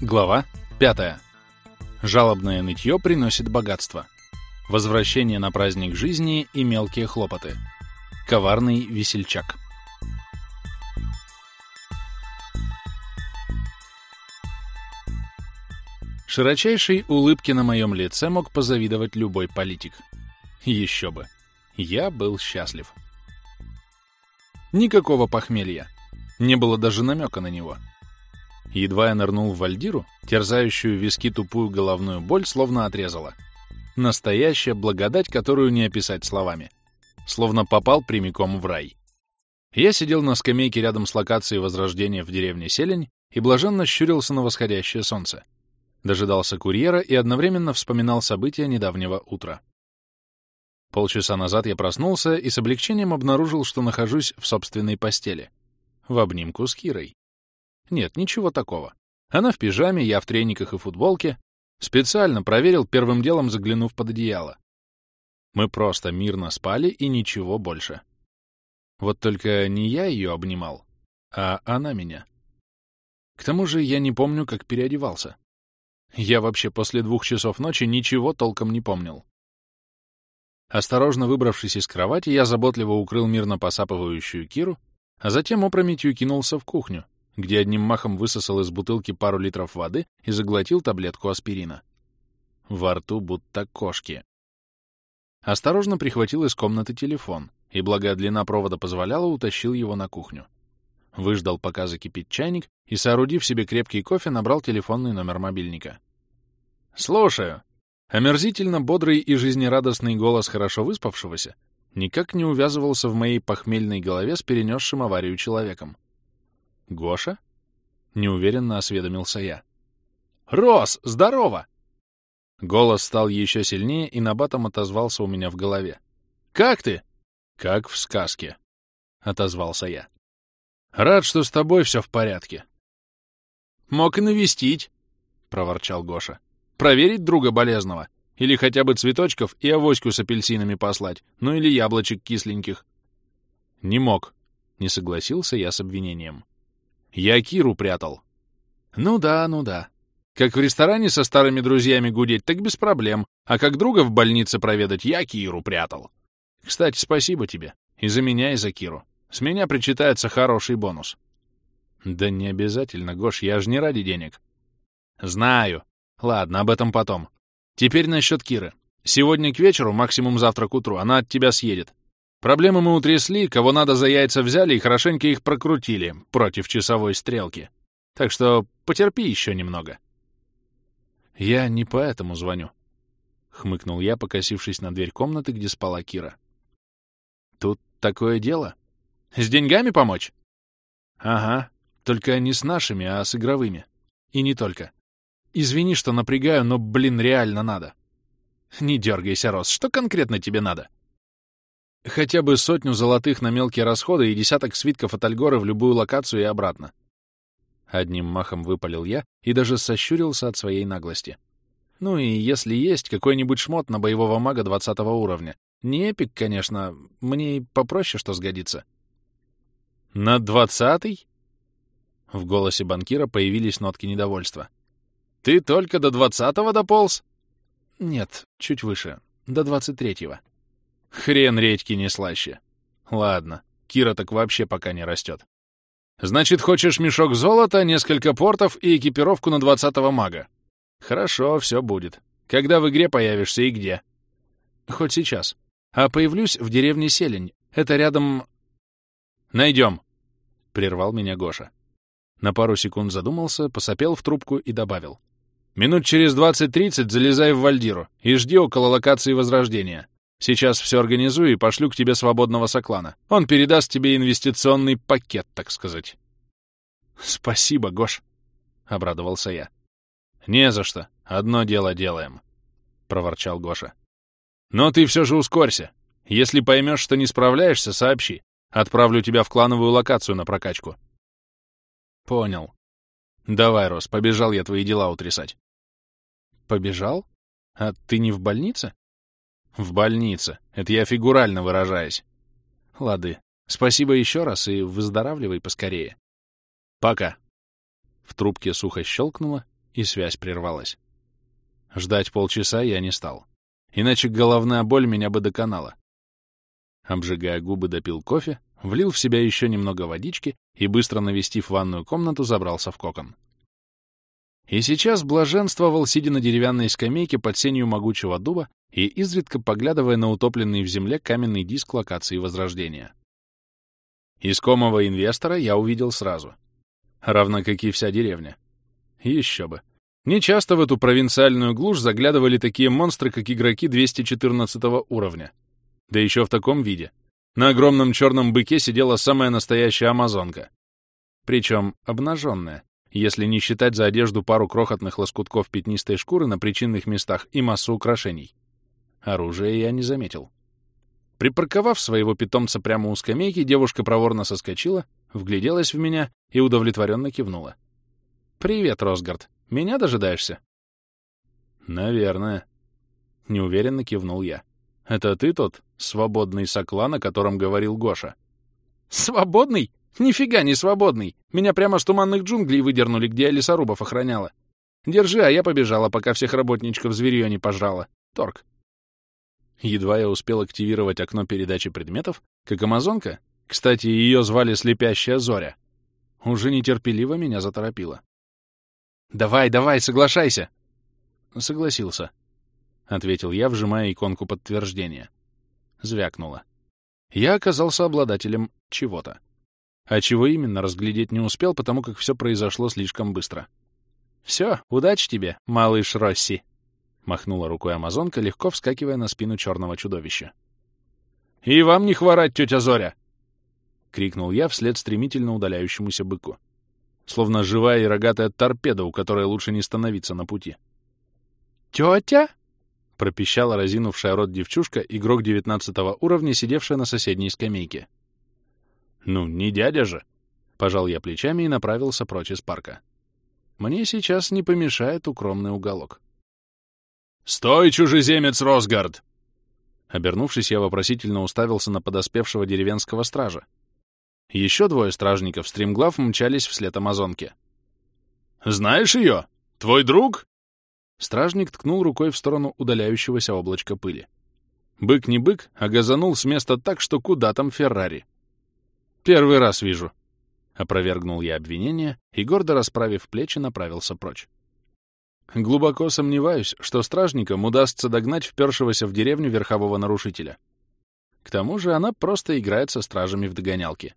Глава 5. Жалобное нытье приносит богатство. Возвращение на праздник жизни и мелкие хлопоты. Коварный весельчак. Широчайшей улыбки на моем лице мог позавидовать любой политик. Еще бы. Я был счастлив. Никакого похмелья. Не было даже намека на него. Едва я нырнул в вальдиру, терзающую виски тупую головную боль словно отрезала. Настоящая благодать, которую не описать словами. Словно попал прямиком в рай. Я сидел на скамейке рядом с локацией возрождения в деревне Селень и блаженно щурился на восходящее солнце. Дожидался курьера и одновременно вспоминал события недавнего утра. Полчаса назад я проснулся и с облегчением обнаружил, что нахожусь в собственной постели. В обнимку с Кирой. Нет, ничего такого. Она в пижаме, я в трениках и футболке. Специально проверил, первым делом заглянув под одеяло. Мы просто мирно спали и ничего больше. Вот только не я ее обнимал, а она меня. К тому же я не помню, как переодевался. Я вообще после двух часов ночи ничего толком не помнил. Осторожно выбравшись из кровати, я заботливо укрыл мирно посапывающую Киру, а затем опрометью кинулся в кухню, где одним махом высосал из бутылки пару литров воды и заглотил таблетку аспирина. Во рту будто кошки. Осторожно прихватил из комнаты телефон и, благо длина провода позволяла, утащил его на кухню. Выждал, пока закипит чайник, и, соорудив себе крепкий кофе, набрал телефонный номер мобильника. «Слушаю!» Омерзительно бодрый и жизнерадостный голос хорошо выспавшегося никак не увязывался в моей похмельной голове с перенесшим аварию человеком. «Гоша?» — неуверенно осведомился я. «Рос, здорово!» Голос стал еще сильнее и набатом отозвался у меня в голове. «Как ты?» «Как в сказке», — отозвался я. «Рад, что с тобой все в порядке». «Мог и навестить», — проворчал Гоша. «Проверить друга болезного. Или хотя бы цветочков и авоську с апельсинами послать, ну или яблочек кисленьких». «Не мог», — не согласился я с обвинением. Я Киру прятал. Ну да, ну да. Как в ресторане со старыми друзьями гудеть, так без проблем. А как друга в больнице проведать, я Киру прятал. Кстати, спасибо тебе. И за меня, и за Киру. С меня причитается хороший бонус. Да не обязательно, Гош, я же не ради денег. Знаю. Ладно, об этом потом. Теперь насчет Киры. Сегодня к вечеру, максимум завтра к утру, она от тебя съедет. Проблемы мы утрясли, кого надо за яйца взяли и хорошенько их прокрутили против часовой стрелки. Так что потерпи еще немного. Я не поэтому звоню. — хмыкнул я, покосившись на дверь комнаты, где спала Кира. «Тут такое дело. С деньгами помочь?» «Ага, только не с нашими, а с игровыми. И не только. Извини, что напрягаю, но, блин, реально надо». «Не дергайся, Рос, что конкретно тебе надо?» Хотя бы сотню золотых на мелкие расходы и десяток свитков от Альгоры в любую локацию и обратно. Одним махом выпалил я и даже сощурился от своей наглости. Ну и если есть какой-нибудь шмот на боевого мага 20 уровня. Не эпик, конечно, мне и попроще что сгодится. На двадцатый? В голосе банкира появились нотки недовольства. Ты только до двадцатого дополз? Нет, чуть выше, до двадцать третьего. Хрен редьки не слаще. Ладно, Кира так вообще пока не растет. Значит, хочешь мешок золота, несколько портов и экипировку на двадцатого мага? Хорошо, все будет. Когда в игре появишься и где? Хоть сейчас. А появлюсь в деревне Селень. Это рядом... Найдем, — прервал меня Гоша. На пару секунд задумался, посопел в трубку и добавил. Минут через двадцать-тридцать залезай в Вальдиру и жди около локации Возрождения. Сейчас все организую и пошлю к тебе свободного соклана. Он передаст тебе инвестиционный пакет, так сказать. Спасибо, Гош, — обрадовался я. Не за что. Одно дело делаем, — проворчал Гоша. Но ты все же ускорься. Если поймешь, что не справляешься, сообщи. Отправлю тебя в клановую локацию на прокачку. Понял. Давай, Рос, побежал я твои дела утрясать. Побежал? А ты не в больнице? В больнице. Это я фигурально выражаюсь. Лады. Спасибо еще раз и выздоравливай поскорее. Пока. В трубке сухо щелкнуло, и связь прервалась. Ждать полчаса я не стал. Иначе головная боль меня бы доконала. Обжигая губы, допил кофе, влил в себя еще немного водички и, быстро навестив ванную комнату, забрался в кокон. И сейчас блаженствовал, сидя на деревянной скамейке под сенью могучего дуба и изредка поглядывая на утопленный в земле каменный диск локации Возрождения. Искомого инвестора я увидел сразу. Равно как и вся деревня. Еще бы. Нечасто в эту провинциальную глушь заглядывали такие монстры, как игроки 214 уровня. Да еще в таком виде. На огромном черном быке сидела самая настоящая амазонка. Причем обнаженная, если не считать за одежду пару крохотных лоскутков пятнистой шкуры на причинных местах и массу украшений. Оружия я не заметил. Припарковав своего питомца прямо у скамейки, девушка проворно соскочила, вгляделась в меня и удовлетворенно кивнула. «Привет, Росгард. Меня дожидаешься?» «Наверное», — неуверенно кивнул я. «Это ты тот свободный соклан, о котором говорил Гоша?» «Свободный? Нифига не свободный! Меня прямо с туманных джунглей выдернули, где я лесорубов охраняла. Держи, а я побежала, пока всех работничков зверьё не пожрала. Торг». Едва я успел активировать окно передачи предметов, как амазонка, кстати, ее звали Слепящая Зоря, уже нетерпеливо меня заторопила. «Давай, давай, соглашайся!» «Согласился», — ответил я, вжимая иконку подтверждения. Звякнуло. Я оказался обладателем чего-то. А чего именно, разглядеть не успел, потому как все произошло слишком быстро. «Все, удачи тебе, малыш Росси!» — махнула рукой амазонка, легко вскакивая на спину черного чудовища. «И вам не хворать, тетя Зоря!» — крикнул я вслед стремительно удаляющемуся быку. Словно живая и рогатая торпеда, у которой лучше не становиться на пути. «Тетя?» — пропищала разинувшая рот девчушка, игрок девятнадцатого уровня, сидевшая на соседней скамейке. «Ну, не дядя же!» — пожал я плечами и направился прочь из парка. Мне сейчас не помешает укромный уголок. «Стой, чужеземец Росгард!» Обернувшись, я вопросительно уставился на подоспевшего деревенского стража. Еще двое стражников стремглав мчались вслед амазонке. «Знаешь ее? Твой друг?» Стражник ткнул рукой в сторону удаляющегося облачка пыли. Бык не бык, а газанул с места так, что куда там Феррари. «Первый раз вижу», — опровергнул я обвинение и, гордо расправив плечи, направился прочь. Глубоко сомневаюсь, что стражникам удастся догнать впершегося в деревню верхового нарушителя. К тому же она просто играет со стражами в догонялки.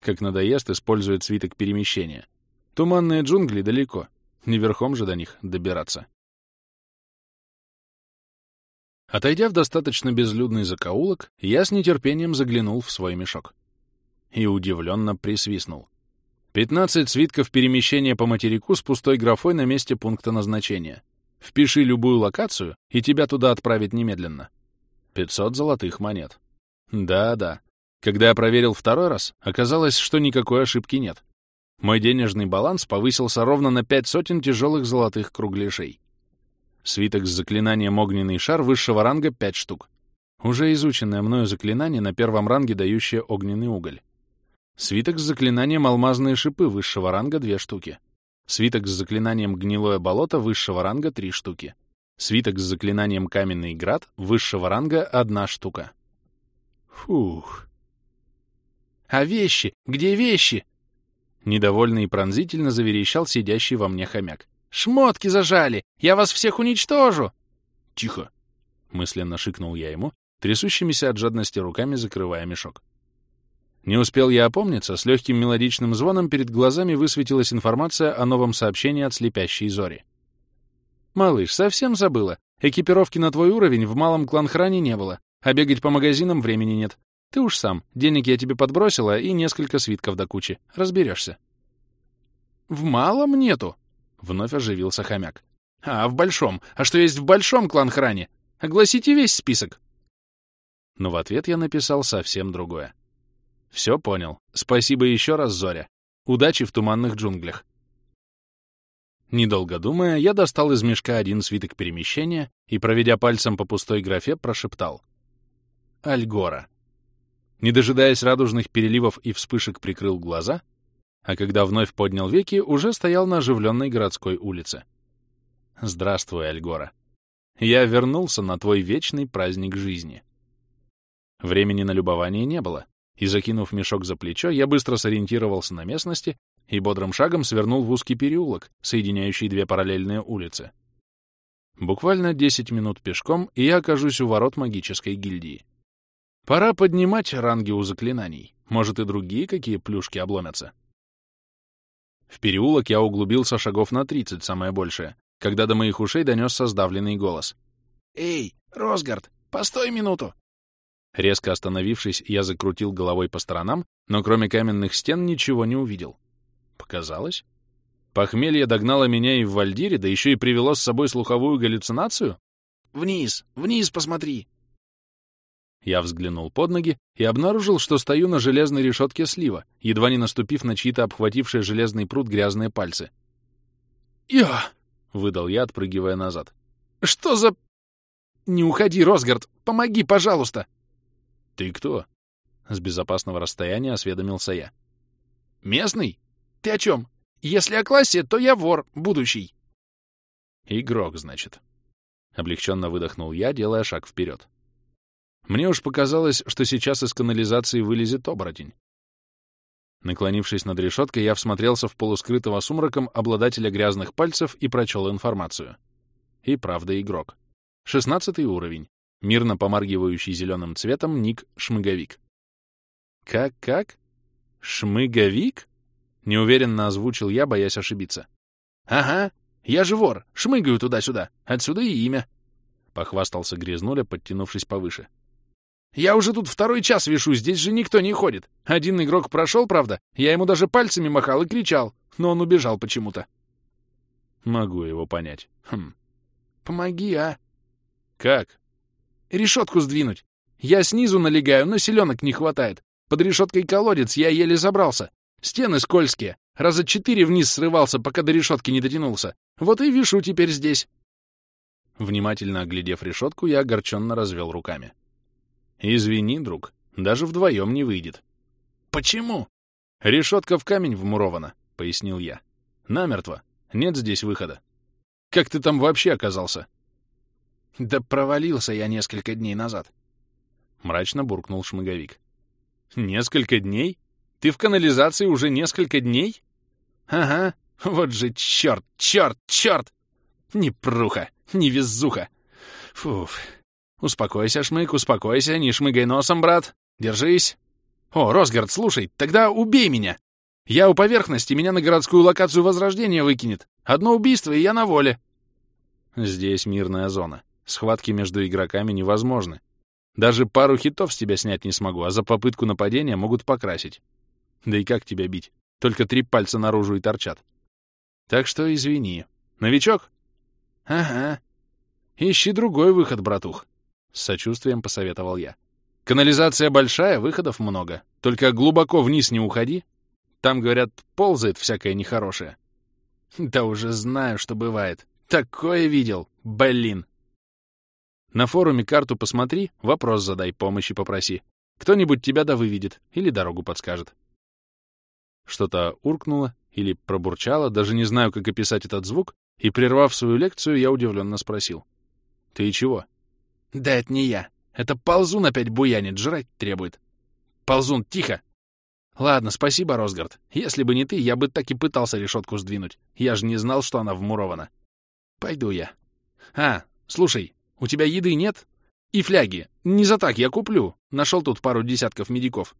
Как надоест, использует свиток перемещения. Туманные джунгли далеко, не верхом же до них добираться. Отойдя в достаточно безлюдный закоулок, я с нетерпением заглянул в свой мешок. И удивленно присвистнул. 15 свитков перемещения по материку с пустой графой на месте пункта назначения. Впиши любую локацию, и тебя туда отправят немедленно. 500 золотых монет. Да-да. Когда я проверил второй раз, оказалось, что никакой ошибки нет. Мой денежный баланс повысился ровно на пять сотен тяжелых золотых кругляшей. Свиток с заклинанием «Огненный шар» высшего ранга — 5 штук. Уже изученное мною заклинание на первом ранге, дающее огненный уголь. Свиток с заклинанием «Алмазные шипы» высшего ранга — две штуки. Свиток с заклинанием «Гнилое болото» высшего ранга — три штуки. Свиток с заклинанием «Каменный град» высшего ранга — одна штука. Фух. «А вещи? Где вещи?» Недовольно и пронзительно заверещал сидящий во мне хомяк. «Шмотки зажали! Я вас всех уничтожу!» «Тихо!» — мысленно шикнул я ему, трясущимися от жадности руками закрывая мешок. Не успел я опомниться, с легким мелодичным звоном перед глазами высветилась информация о новом сообщении от слепящей зори. «Малыш, совсем забыла. Экипировки на твой уровень в малом клан-хране не было, а бегать по магазинам времени нет. Ты уж сам. Денег я тебе подбросила и несколько свитков до кучи. Разберешься». «В малом нету?» — вновь оживился хомяк. «А, в большом. А что есть в большом клан-хране? Огласите весь список». Но в ответ я написал совсем другое. Все понял. Спасибо еще раз, Зоря. Удачи в туманных джунглях. Недолго думая, я достал из мешка один свиток перемещения и, проведя пальцем по пустой графе, прошептал. Альгора. Не дожидаясь радужных переливов и вспышек, прикрыл глаза, а когда вновь поднял веки, уже стоял на оживленной городской улице. Здравствуй, Альгора. Я вернулся на твой вечный праздник жизни. Времени на любование не было, и, закинув мешок за плечо, я быстро сориентировался на местности и бодрым шагом свернул в узкий переулок, соединяющий две параллельные улицы. Буквально 10 минут пешком, и я окажусь у ворот магической гильдии. Пора поднимать ранги у заклинаний. Может, и другие какие плюшки обломятся. В переулок я углубился шагов на 30, самое большее, когда до моих ушей донесся сдавленный голос. «Эй, Росгард, постой минуту!» Резко остановившись, я закрутил головой по сторонам, но кроме каменных стен ничего не увидел. Показалось? Похмелье догнало меня и в Вальдире, да еще и привело с собой слуховую галлюцинацию? «Вниз, вниз посмотри!» Я взглянул под ноги и обнаружил, что стою на железной решетке слива, едва не наступив на чьи-то обхватившие железный пруд грязные пальцы. «Я!» — выдал я, отпрыгивая назад. «Что за...» «Не уходи, Росгард! Помоги, пожалуйста!» «Ты кто?» — с безопасного расстояния осведомился я. «Местный? Ты о чем? Если о классе, то я вор, будущий». «Игрок, значит». Облегченно выдохнул я, делая шаг вперед. Мне уж показалось, что сейчас из канализации вылезет оборотень. Наклонившись над решеткой, я всмотрелся в полускрытого сумраком обладателя грязных пальцев и прочел информацию. И правда игрок. Шестнадцатый уровень. Мирно помаргивающий зеленым цветом ник Шмыговик. Как-как? Шмыговик? Неуверенно озвучил я, боясь ошибиться. «Ага, я же вор, шмыгаю туда-сюда, отсюда и имя», — похвастался Грязнуля, подтянувшись повыше. Я уже тут второй час вишу, здесь же никто не ходит. Один игрок прошел, правда, я ему даже пальцами махал и кричал, но он убежал почему-то. Могу его понять. Хм. Помоги, а? Как? Решетку сдвинуть. Я снизу налегаю, но селенок не хватает. Под решеткой колодец, я еле забрался. Стены скользкие. Раза четыре вниз срывался, пока до решетки не дотянулся. Вот и вишу теперь здесь. Внимательно оглядев решетку, я огорченно развел руками. Извини, друг, даже вдвоем не выйдет. Почему? Решетка в камень вмурована, пояснил я. Намертво. Нет здесь выхода. Как ты там вообще оказался? Да провалился я несколько дней назад. Мрачно буркнул шмыговик. Несколько дней? Ты в канализации уже несколько дней? Ага, вот же черт, черт, черт! Непруха, невезуха. Фуф, Успокойся, Шмык, успокойся, не шмыгай носом, брат. Держись. О, Росгард, слушай, тогда убей меня. Я у поверхности, меня на городскую локацию Возрождения выкинет. Одно убийство, и я на воле. Здесь мирная зона. Схватки между игроками невозможны. Даже пару хитов с тебя снять не смогу, а за попытку нападения могут покрасить. Да и как тебя бить? Только три пальца наружу и торчат. Так что извини. Новичок? Ага. Ищи другой выход, братух. С сочувствием посоветовал я. Канализация большая, выходов много. Только глубоко вниз не уходи. Там, говорят, ползает всякое нехорошее. Да уже знаю, что бывает. Такое видел. Блин. На форуме карту посмотри, вопрос задай, помощи попроси. Кто-нибудь тебя да выведет или дорогу подскажет. Что-то уркнуло или пробурчало, даже не знаю, как описать этот звук, и, прервав свою лекцию, я удивленно спросил. «Ты чего?» Да это не я. Это ползун опять буянит, жрать требует. Ползун, тихо! Ладно, спасибо, Росгард. Если бы не ты, я бы так и пытался решетку сдвинуть. Я же не знал, что она вмурована. Пойду я. А, слушай, у тебя еды нет? И фляги. Не за так, я куплю. Нашел тут пару десятков медиков.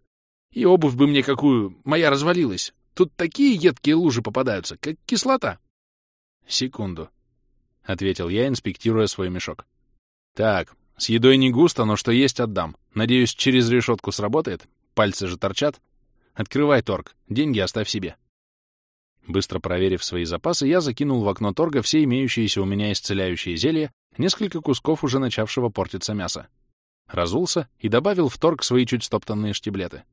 И обувь бы мне какую, моя развалилась. Тут такие едкие лужи попадаются, как кислота. Секунду, — ответил я, инспектируя свой мешок. Так, с едой не густо, но что есть отдам. Надеюсь, через решетку сработает? Пальцы же торчат. Открывай торг, деньги оставь себе. Быстро проверив свои запасы, я закинул в окно торга все имеющиеся у меня исцеляющие зелья, несколько кусков уже начавшего портиться мяса. Разулся и добавил в торг свои чуть стоптанные штиблеты.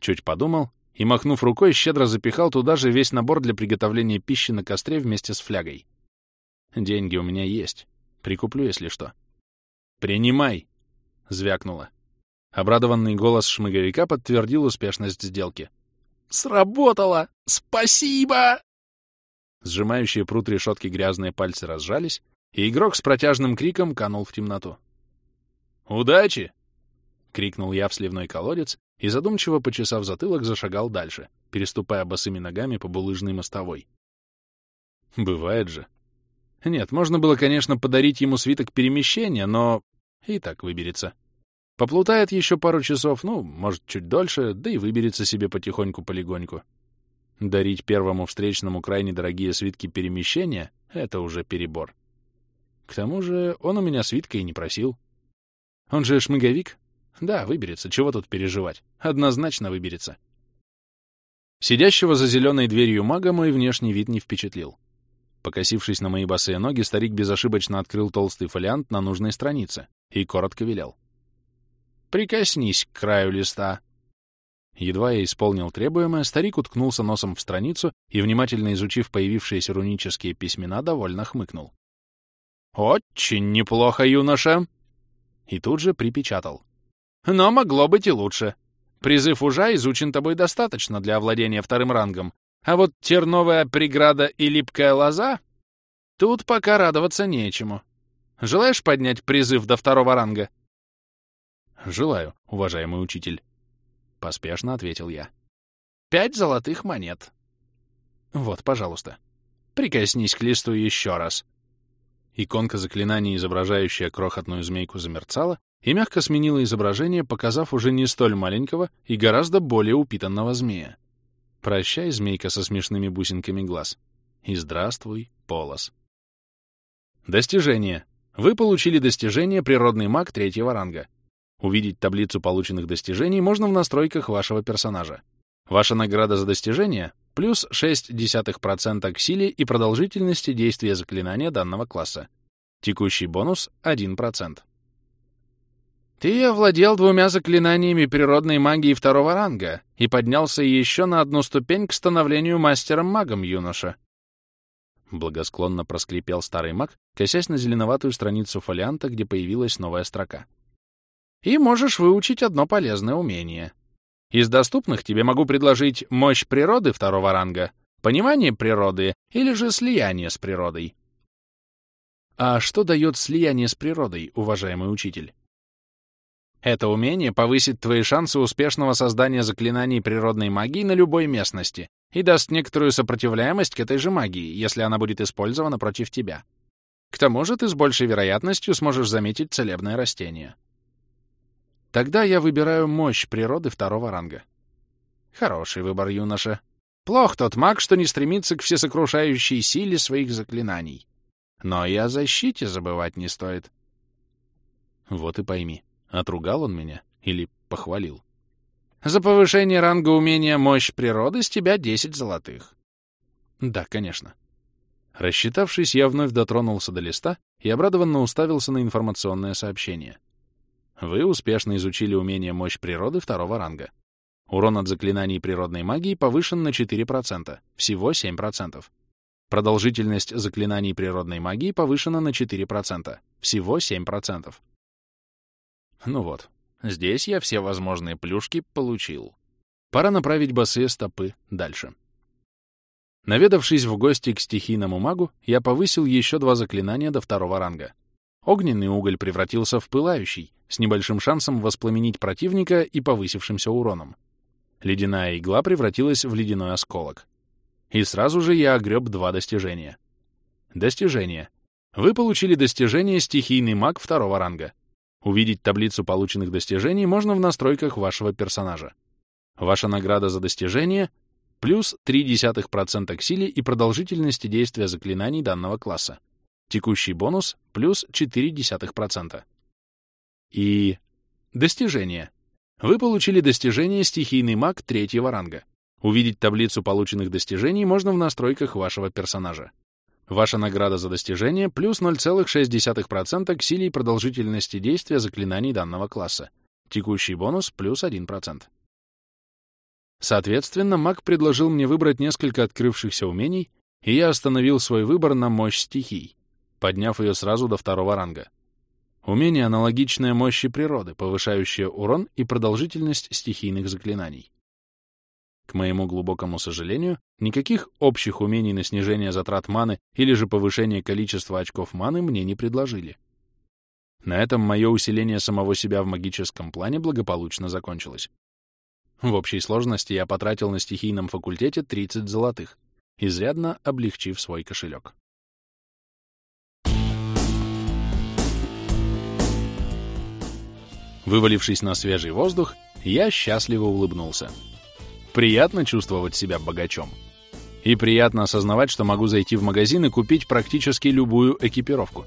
Чуть подумал и, махнув рукой, щедро запихал туда же весь набор для приготовления пищи на костре вместе с флягой. Деньги у меня есть. Прикуплю, если что. «Принимай!» — звякнуло. Обрадованный голос шмыговика подтвердил успешность сделки. «Сработало! Спасибо!» Сжимающие прут решетки грязные пальцы разжались, и игрок с протяжным криком канул в темноту. «Удачи!» — крикнул я в сливной колодец и, задумчиво почесав затылок, зашагал дальше, переступая босыми ногами по булыжной мостовой. Бывает же. Нет, можно было, конечно, подарить ему свиток перемещения, но и так выберется. Поплутает еще пару часов, ну, может, чуть дольше, да и выберется себе потихоньку-полегоньку. Дарить первому встречному крайне дорогие свитки перемещения — это уже перебор. К тому же он у меня свитка и не просил. Он же шмыговик. Да, выберется, чего тут переживать. Однозначно выберется. Сидящего за зеленой дверью мага мой внешний вид не впечатлил. Покосившись на мои босые ноги, старик безошибочно открыл толстый фолиант на нужной странице и коротко велел. «Прикоснись к краю листа». Едва я исполнил требуемое, старик уткнулся носом в страницу и, внимательно изучив появившиеся рунические письмена, довольно хмыкнул. «Очень неплохо, юноша!» И тут же припечатал. «Но могло быть и лучше. Призыв ужа изучен тобой достаточно для овладения вторым рангом, а вот терновая преграда и липкая лоза — тут пока радоваться нечему. Желаешь поднять призыв до второго ранга?» «Желаю, уважаемый учитель», — поспешно ответил я. «Пять золотых монет». «Вот, пожалуйста». «Прикоснись к листу еще раз». Иконка заклинания, изображающая крохотную змейку, замерцала и мягко сменила изображение, показав уже не столь маленького и гораздо более упитанного змея. Прощай, змейка со смешными бусинками глаз. И здравствуй, полос. Достижение. Вы получили достижение «Природный маг» третьего ранга. Увидеть таблицу полученных достижений можно в настройках вашего персонажа. Ваша награда за достижение — плюс 0,6% к силе и продолжительности действия заклинания данного класса. Текущий бонус — 1%. Ты овладел двумя заклинаниями природной магии второго ранга и поднялся еще на одну ступень к становлению мастером-магом, юноша. Благосклонно проскрипел старый маг, косясь на зеленоватую страницу фолианта, где появилась новая строка. И можешь выучить одно полезное умение. Из доступных тебе могу предложить мощь природы второго ранга, понимание природы или же слияние с природой. А что дает слияние с природой, уважаемый учитель? Это умение повысит твои шансы успешного создания заклинаний природной магии на любой местности и даст некоторую сопротивляемость к этой же магии, если она будет использована против тебя. К тому же ты с большей вероятностью сможешь заметить целебное растение. Тогда я выбираю мощь природы второго ранга. Хороший выбор, юноша. Плох тот маг, что не стремится к всесокрушающей силе своих заклинаний. Но и о защите забывать не стоит. Вот и пойми. Отругал он меня или похвалил? За повышение ранга умения «Мощь природы» с тебя 10 золотых. Да, конечно. Рассчитавшись, я вновь дотронулся до листа и обрадованно уставился на информационное сообщение. Вы успешно изучили умение «Мощь природы» второго ранга. Урон от заклинаний природной магии повышен на 4%, всего 7%. Продолжительность заклинаний природной магии повышена на 4%, всего 7%. Ну вот, здесь я все возможные плюшки получил. Пора направить босые стопы дальше. Наведавшись в гости к стихийному магу, я повысил еще два заклинания до второго ранга. Огненный уголь превратился в пылающий, с небольшим шансом воспламенить противника и повысившимся уроном. Ледяная игла превратилась в ледяной осколок. И сразу же я огреб два достижения. Достижение. Вы получили достижение «Стихийный маг» второго ранга. Увидеть таблицу полученных достижений можно в настройках вашего персонажа. Ваша награда за достижение — плюс 0,3% к силе и продолжительности действия заклинаний данного класса. Текущий бонус — плюс 0,4%. И... Достижение. Вы получили достижение «Стихийный маг» третьего ранга. Увидеть таблицу полученных достижений можно в настройках вашего персонажа. Ваша награда за достижение плюс 0,6% к силе и продолжительности действия заклинаний данного класса. Текущий бонус плюс 1%. Соответственно, маг предложил мне выбрать несколько открывшихся умений, и я остановил свой выбор на мощь стихий, подняв ее сразу до второго ранга. Умение, аналогичное мощи природы, повышающее урон и продолжительность стихийных заклинаний. К моему глубокому сожалению, никаких общих умений на снижение затрат маны или же повышение количества очков маны мне не предложили. На этом мое усиление самого себя в магическом плане благополучно закончилось. В общей сложности я потратил на стихийном факультете 30 золотых, изрядно облегчив свой кошелек. Вывалившись на свежий воздух, я счастливо улыбнулся. Приятно чувствовать себя богачом. И приятно осознавать, что могу зайти в магазин и купить практически любую экипировку.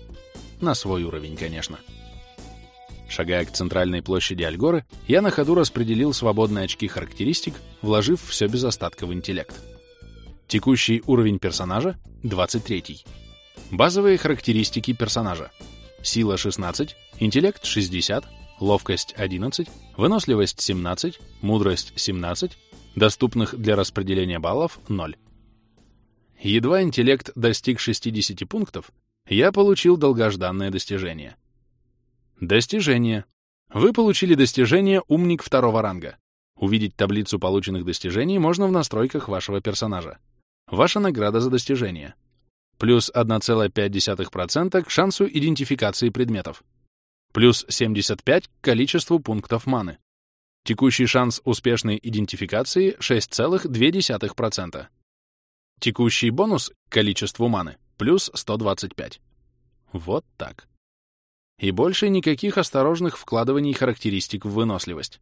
На свой уровень, конечно. Шагая к центральной площади Альгоры, я на ходу распределил свободные очки характеристик, вложив все без остатка в интеллект. Текущий уровень персонажа — 23. Базовые характеристики персонажа. Сила — 16, интеллект — 60, ловкость — 11, выносливость — 17, мудрость — 17, доступных для распределения баллов — 0. Едва интеллект достиг 60 пунктов, я получил долгожданное достижение. Достижение. Вы получили достижение «Умник» второго ранга. Увидеть таблицу полученных достижений можно в настройках вашего персонажа. Ваша награда за достижение. Плюс 1,5% к шансу идентификации предметов. Плюс 75 к количеству пунктов маны. Текущий шанс успешной идентификации 6,2%. Текущий бонус к количеству маны плюс 125. Вот так. И больше никаких осторожных вкладываний характеристик в выносливость.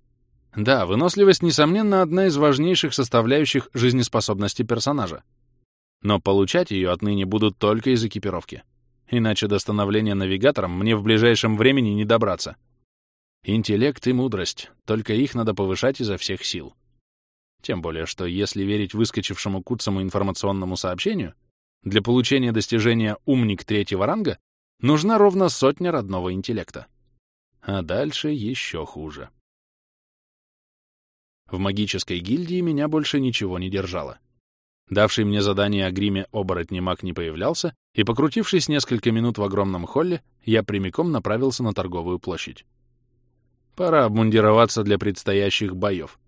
Да, выносливость, несомненно, одна из важнейших составляющих жизнеспособности персонажа. Но получать ее отныне будут только из экипировки. Иначе до становления навигатором мне в ближайшем времени не добраться. Интеллект и мудрость, только их надо повышать изо всех сил. Тем более, что если верить выскочившему куцому информационному сообщению, для получения достижения «умник» третьего ранга нужна ровно сотня родного интеллекта. А дальше еще хуже. В магической гильдии меня больше ничего не держало. Давший мне задание о гриме оборотни маг не появлялся, и, покрутившись несколько минут в огромном холле, я прямиком направился на торговую площадь. Пора обмундироваться для предстоящих боев.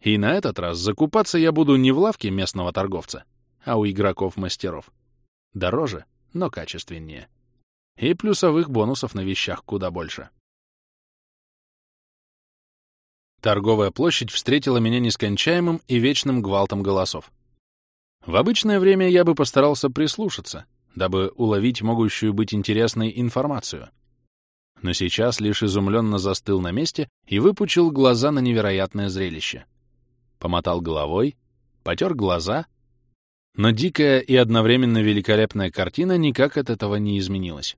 И на этот раз закупаться я буду не в лавке местного торговца, а у игроков-мастеров. Дороже, но качественнее. И плюсовых бонусов на вещах куда больше. Торговая площадь встретила меня нескончаемым и вечным гвалтом голосов. В обычное время я бы постарался прислушаться, дабы уловить могущую быть интересной информацию. Но сейчас лишь изумленно застыл на месте и выпучил глаза на невероятное зрелище. Помотал головой, потер глаза, но дикая и одновременно великолепная картина никак от этого не изменилась.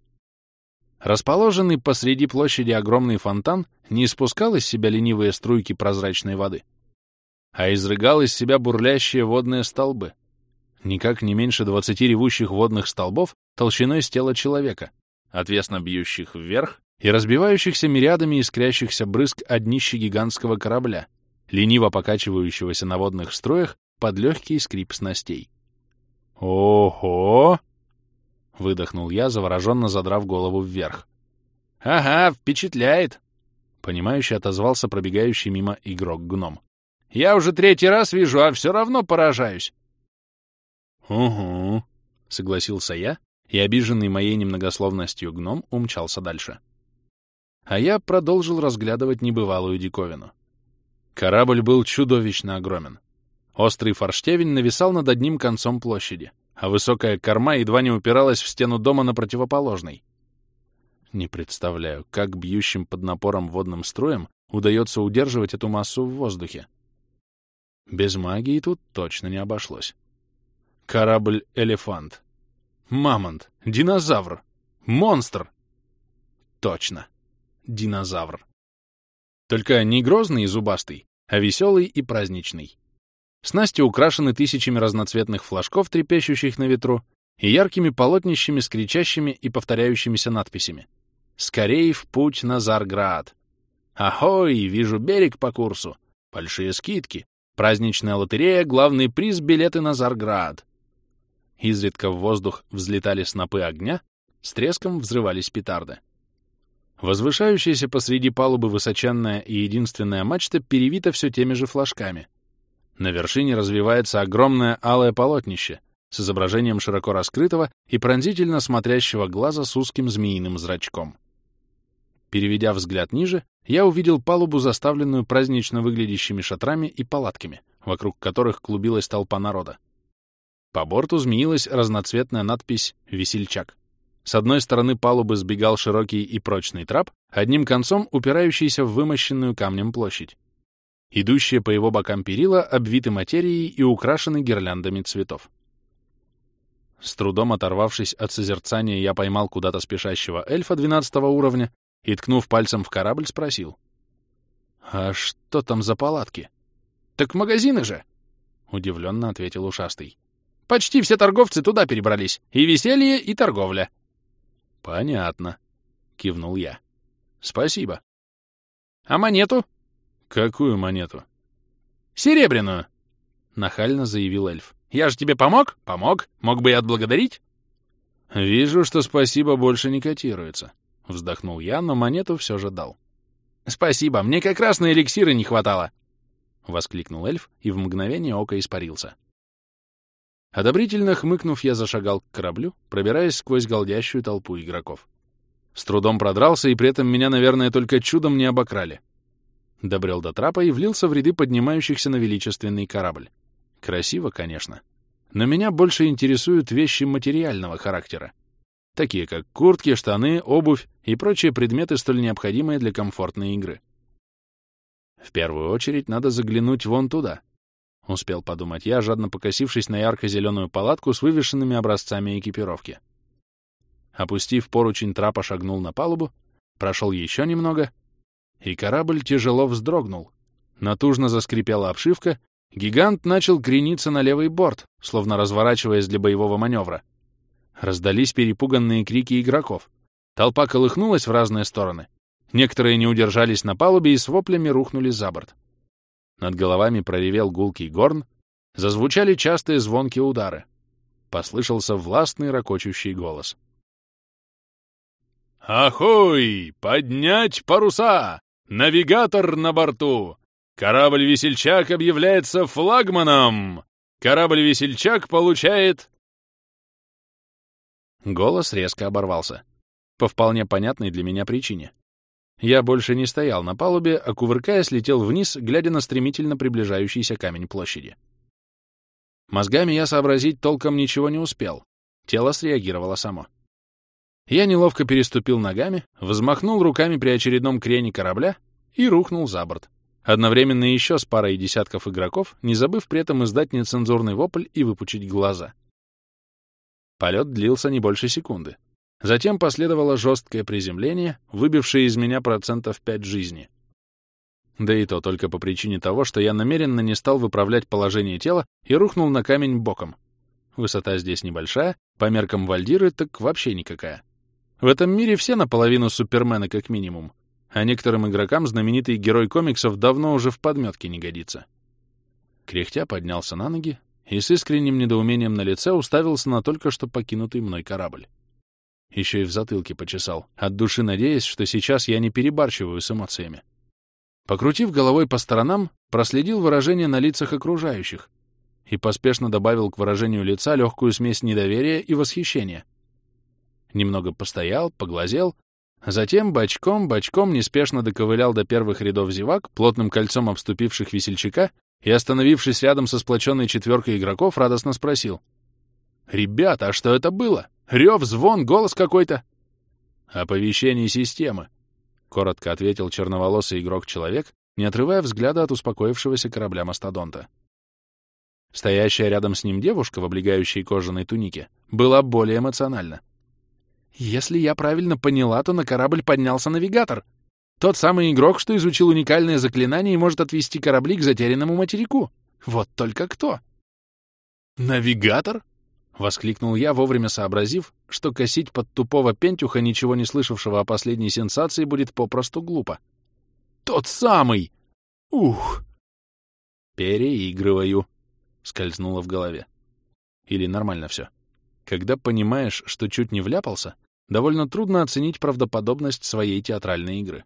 Расположенный посреди площади огромный фонтан не испускал из себя ленивые струйки прозрачной воды, а изрыгал из себя бурлящие водные столбы, никак не меньше двадцати ревущих водных столбов толщиной с тела человека, отвесно бьющих вверх и разбивающихся мириадами искрящихся брызг о днище гигантского корабля, лениво покачивающегося на водных строях под легкий скрип снастей. «Ого!» — выдохнул я, завороженно задрав голову вверх. «Ага, впечатляет!» — понимающе отозвался пробегающий мимо игрок-гном. «Я уже третий раз вижу, а все равно поражаюсь!» «Угу», — согласился я, и обиженный моей немногословностью гном умчался дальше. А я продолжил разглядывать небывалую диковину. Корабль был чудовищно огромен. Острый форштевень нависал над одним концом площади — а высокая корма едва не упиралась в стену дома на противоположной. Не представляю, как бьющим под напором водным струем удается удерживать эту массу в воздухе. Без магии тут точно не обошлось. Корабль-элефант. Мамонт. Динозавр. Монстр. Точно. Динозавр. Только не грозный и зубастый, а веселый и праздничный. Снасти украшены тысячами разноцветных флажков, трепещущих на ветру, и яркими полотнищами с кричащими и повторяющимися надписями. «Скорей в путь на Зарград!» «Ахой! Вижу берег по курсу!» «Большие скидки!» «Праздничная лотерея! Главный приз — билеты на Зарград!» Изредка в воздух взлетали снопы огня, с треском взрывались петарды. Возвышающаяся посреди палубы высоченная и единственная мачта перевита все теми же флажками — На вершине развивается огромное алое полотнище с изображением широко раскрытого и пронзительно смотрящего глаза с узким змеиным зрачком. Переведя взгляд ниже, я увидел палубу, заставленную празднично выглядящими шатрами и палатками, вокруг которых клубилась толпа народа. По борту змеилась разноцветная надпись «Весельчак». С одной стороны палубы сбегал широкий и прочный трап, одним концом упирающийся в вымощенную камнем площадь. Идущие по его бокам перила обвиты материей и украшены гирляндами цветов. С трудом оторвавшись от созерцания, я поймал куда-то спешащего эльфа 12 уровня и, ткнув пальцем в корабль, спросил. «А что там за палатки?» «Так магазины же!» — удивленно ответил ушастый. «Почти все торговцы туда перебрались. И веселье, и торговля». «Понятно», — кивнул я. «Спасибо». «А монету?» «Какую монету?» «Серебряную», — нахально заявил эльф. «Я же тебе помог? Помог. Мог бы и отблагодарить?» «Вижу, что спасибо больше не котируется», — вздохнул я, но монету все же дал. «Спасибо, мне как раз на эликсиры не хватало!» — воскликнул эльф и в мгновение ока испарился. Одобрительно хмыкнув, я зашагал к кораблю, пробираясь сквозь голдящую толпу игроков. С трудом продрался, и при этом меня, наверное, только чудом не обокрали. Добрел до трапа и влился в ряды поднимающихся на величественный корабль. Красиво, конечно. Но меня больше интересуют вещи материального характера такие как куртки, штаны, обувь и прочие предметы, столь необходимые для комфортной игры. В первую очередь надо заглянуть вон туда. Успел подумать я, жадно покосившись на ярко-зеленую палатку с вывешенными образцами экипировки. Опустив поручень трапа, шагнул на палубу, прошел еще немного, и корабль тяжело вздрогнул. Натужно заскрипела обшивка, гигант начал крениться на левый борт, словно разворачиваясь для боевого маневра. Раздались перепуганные крики игроков. Толпа колыхнулась в разные стороны. Некоторые не удержались на палубе и с воплями рухнули за борт. Над головами проревел гулкий горн, зазвучали частые звонкие удары. Послышался властный ракочущий голос. «Ахой! Поднять паруса! Навигатор на борту! Корабль-весельчак объявляется флагманом! Корабль-весельчак получает Голос резко оборвался. По вполне понятной для меня причине. Я больше не стоял на палубе, а кувыркаясь летел вниз, глядя на стремительно приближающийся камень площади. Мозгами я сообразить толком ничего не успел. Тело среагировало само. Я неловко переступил ногами, взмахнул руками при очередном крене корабля и рухнул за борт. Одновременно еще с парой десятков игроков, не забыв при этом издать нецензурный вопль и выпучить глаза. Полет длился не больше секунды. Затем последовало жесткое приземление, выбившее из меня процентов 5 жизни. Да и то только по причине того, что я намеренно не стал выправлять положение тела и рухнул на камень боком. Высота здесь небольшая, по меркам Вальдиры так вообще никакая. В этом мире все наполовину супермены как минимум, а некоторым игрокам знаменитый герой комиксов давно уже в подметке не годится. Кряхтя поднялся на ноги, и с искренним недоумением на лице уставился на только что покинутый мной корабль. Еще и в затылке почесал, от души надеясь, что сейчас я не перебарщиваю с эмоциями. Покрутив головой по сторонам, проследил выражение на лицах окружающих и поспешно добавил к выражению лица легкую смесь недоверия и восхищения. Немного постоял, поглазел, затем бочком-бочком неспешно доковылял до первых рядов зевак, плотным кольцом обступивших весельчака, и, остановившись рядом со сплоченной четверкой игроков, радостно спросил. «Ребята, а что это было? Рев, звон, голос какой-то!» «Оповещение системы», — коротко ответил черноволосый игрок-человек, не отрывая взгляда от успокоившегося корабля мастодонта. Стоящая рядом с ним девушка в облегающей кожаной тунике была более эмоциональна. «Если я правильно поняла, то на корабль поднялся навигатор», тот самый игрок, что изучил уникальное заклинание и может отвести корабли к затерянному материку. Вот только кто? «Навигатор?» — воскликнул я, вовремя сообразив, что косить под тупого пентюха, ничего не слышавшего о последней сенсации, будет попросту глупо. «Тот самый! Ух!» «Переигрываю», — скользнуло в голове. Или нормально все. Когда понимаешь, что чуть не вляпался, довольно трудно оценить правдоподобность своей театральной игры.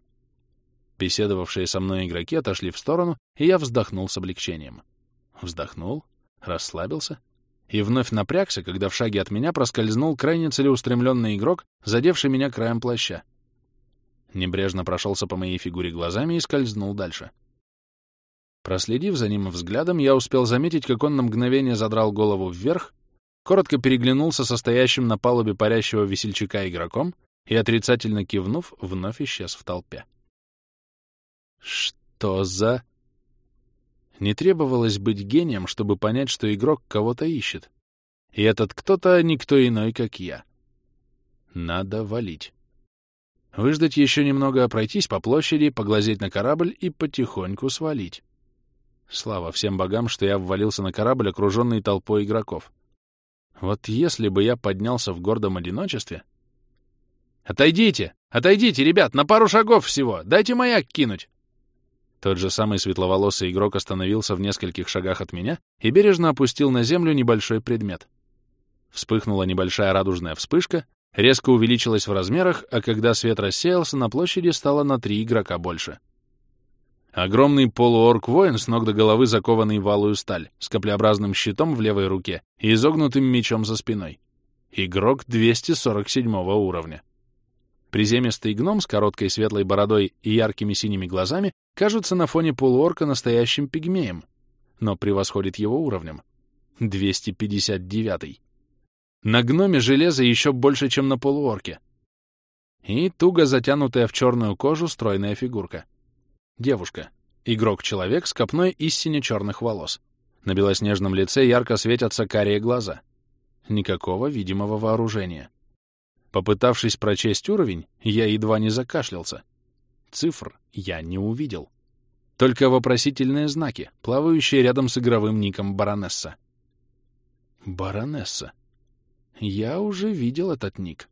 Беседовавшие со мной игроки отошли в сторону, и я вздохнул с облегчением. Вздохнул, расслабился и вновь напрягся, когда в шаге от меня проскользнул крайне целеустремленный игрок, задевший меня краем плаща. Небрежно прошелся по моей фигуре глазами и скользнул дальше. Проследив за ним взглядом, я успел заметить, как он на мгновение задрал голову вверх, коротко переглянулся со стоящим на палубе парящего весельчака игроком и, отрицательно кивнув, вновь исчез в толпе. Что за... Не требовалось быть гением, чтобы понять, что игрок кого-то ищет. И этот кто-то никто иной, как я. Надо валить. Выждать еще немного, пройтись по площади, поглазеть на корабль и потихоньку свалить. Слава всем богам, что я ввалился на корабль, окруженный толпой игроков. Вот если бы я поднялся в гордом одиночестве... «Отойдите! Отойдите, ребят, на пару шагов всего! Дайте маяк кинуть!» Тот же самый светловолосый игрок остановился в нескольких шагах от меня и бережно опустил на землю небольшой предмет. Вспыхнула небольшая радужная вспышка, резко увеличилась в размерах, а когда свет рассеялся, на площади стало на три игрока больше. Огромный полуорк-воин с ног до головы закованный в алую сталь, с каплеобразным щитом в левой руке и изогнутым мечом за спиной. Игрок 247 уровня. Приземистый гном с короткой светлой бородой и яркими синими глазами кажется на фоне полуорка настоящим пигмеем, но превосходит его уровнем. 259. -й. На гноме железо еще больше, чем на полуорке. И туго затянутая в черную кожу стройная фигурка. Девушка. Игрок-человек с копной истине черных волос. На белоснежном лице ярко светятся карие глаза. Никакого видимого вооружения. Попытавшись прочесть уровень, я едва не закашлялся. Цифр я не увидел. Только вопросительные знаки, плавающие рядом с игровым ником Баронесса. Баронесса. Я уже видел этот ник.